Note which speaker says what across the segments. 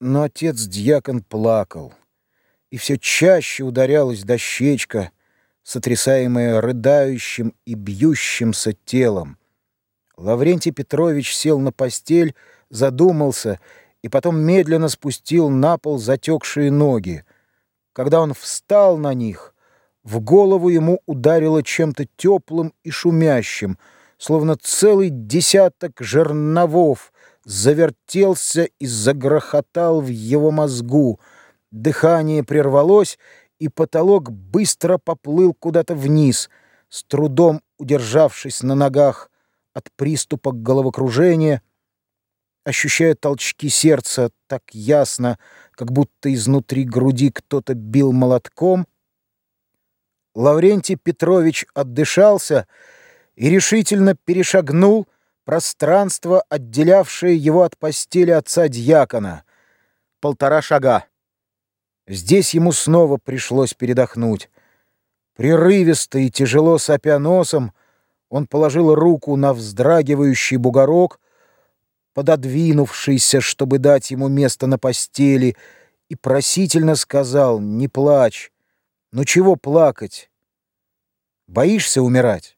Speaker 1: Но отец-дьякон плакал, и все чаще ударялась дощечка, сотрясаемая рыдающим и бьющимся телом. Лаврентий Петрович сел на постель, задумался и потом медленно спустил на пол затекшие ноги. Когда он встал на них, в голову ему ударило чем-то теплым и шумящим, словно целый десяток жерновов завертелся и загрохотал в его мозгу. Дыхание прервалось, и потолок быстро поплыл куда-то вниз, с трудом удержавшись на ногах от приступа головокружения, ощущая толчки сердца так ясно, как будто изнутри груди кто-то бил молотком, Лаврентий Петрович отдышался и решительно перешагнул пространство, отделявшее его от постели отца-дьякона. Полтора шага. Здесь ему снова пришлось передохнуть. Прерывисто и тяжело сопя носом, он положил руку на вздрагивающий бугорок, пододвинувшийся, чтобы дать ему место на постели, и просительно сказал «Не плачь! Ну чего плакать? Боишься умирать?»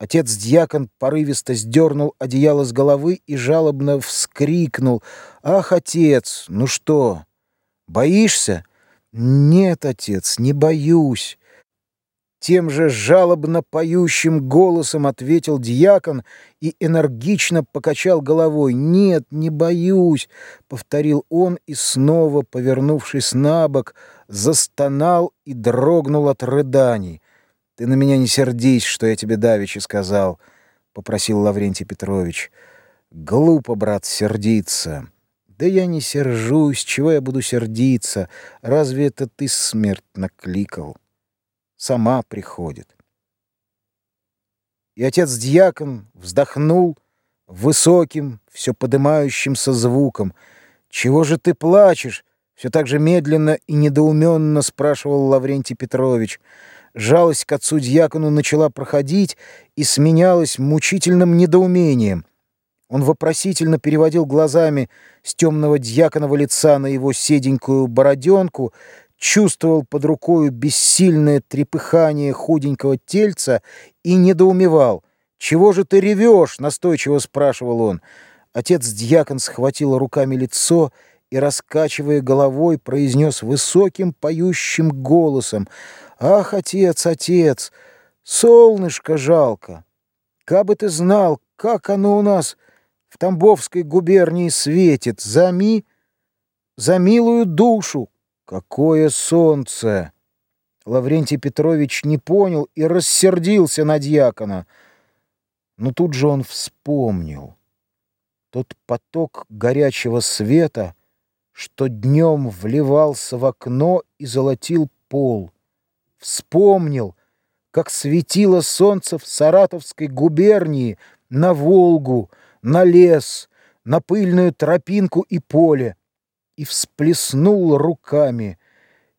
Speaker 1: Отец-дьякон порывисто сдернул одеяло с головы и жалобно вскрикнул. «Ах, отец, ну что, боишься?» «Нет, отец, не боюсь». Тем же жалобно поющим голосом ответил дьякон и энергично покачал головой. «Нет, не боюсь», — повторил он и снова, повернувшись на бок, застонал и дрогнул от рыданий. Ты на меня не сердись, что я тебе давеча сказал, — попросил Лаврентий Петрович. Глупо, брат, сердиться. Да я не сержусь, чего я буду сердиться? Разве это ты смерть накликал? Сама приходит. И отец-дьякон вздохнул высоким, все подымающимся звуком. «Чего же ты плачешь?» Все так же медленно и недоуменно спрашивал Лаврентий Петрович. Жалость к отцу-дьякону начала проходить и сменялась мучительным недоумением. Он вопросительно переводил глазами с темного дьяконова лица на его седенькую бороденку, чувствовал под рукою бессильное трепыхание худенького тельца и недоумевал. «Чего же ты ревешь?» — настойчиво спрашивал он. Отец-дьякон схватил руками лицо и, раскачивая головой, произнес высоким поющим голосом — Ах, отец, отец, солнышко жалко. Кабы ты знал, как оно у нас в Тамбовской губернии светит, за ми, за милую душу. Какое солнце! Лаврентий Петрович не понял и рассердился на дьякона. Но тут же он вспомнил. Тот поток горячего света, что днем вливался в окно и золотил пол — вспомнил, как светило солнце в Саратовской губернии на Волгу, на лес, на пыльную тропинку и поле, и всплеснул руками,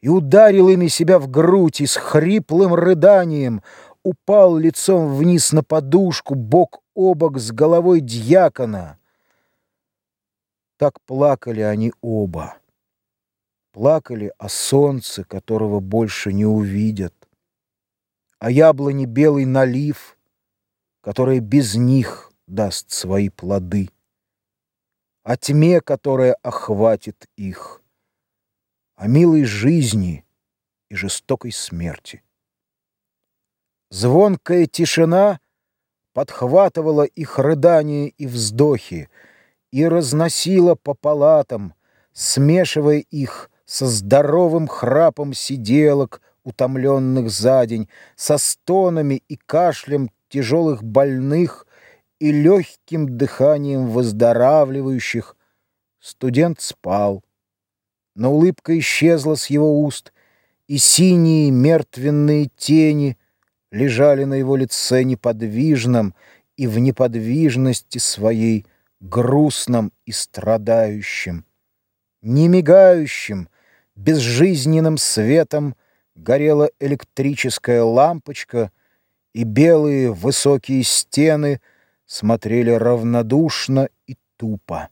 Speaker 1: и ударил ими себя в грудь, и с хриплым рыданием упал лицом вниз на подушку, бок о бок с головой дьякона. Так плакали они оба плакали о солнце, которого больше не увидят, о яблоне белый налив, которая без них даст свои плоды, о тьме, которая охватит их, о милой жизни и жестокой смерти. Звонкая тишина подхватывала их рыдания и вздохи и разносила по палатам, смешивая их со здоровым храпом сиделок, утомленных за день, со стонами и кашлем тяжелых больных и легким дыханием выздоравливающих, студент спал. Но улыбка исчезла с его уст, и синие мертвенные тени лежали на его лице неподвижном и в неподвижности своей грустном и страдающим, не мигающим, безжизненным светом горела электрическая лампочка, и белые высокие стены смотрели равнодушно и тупо.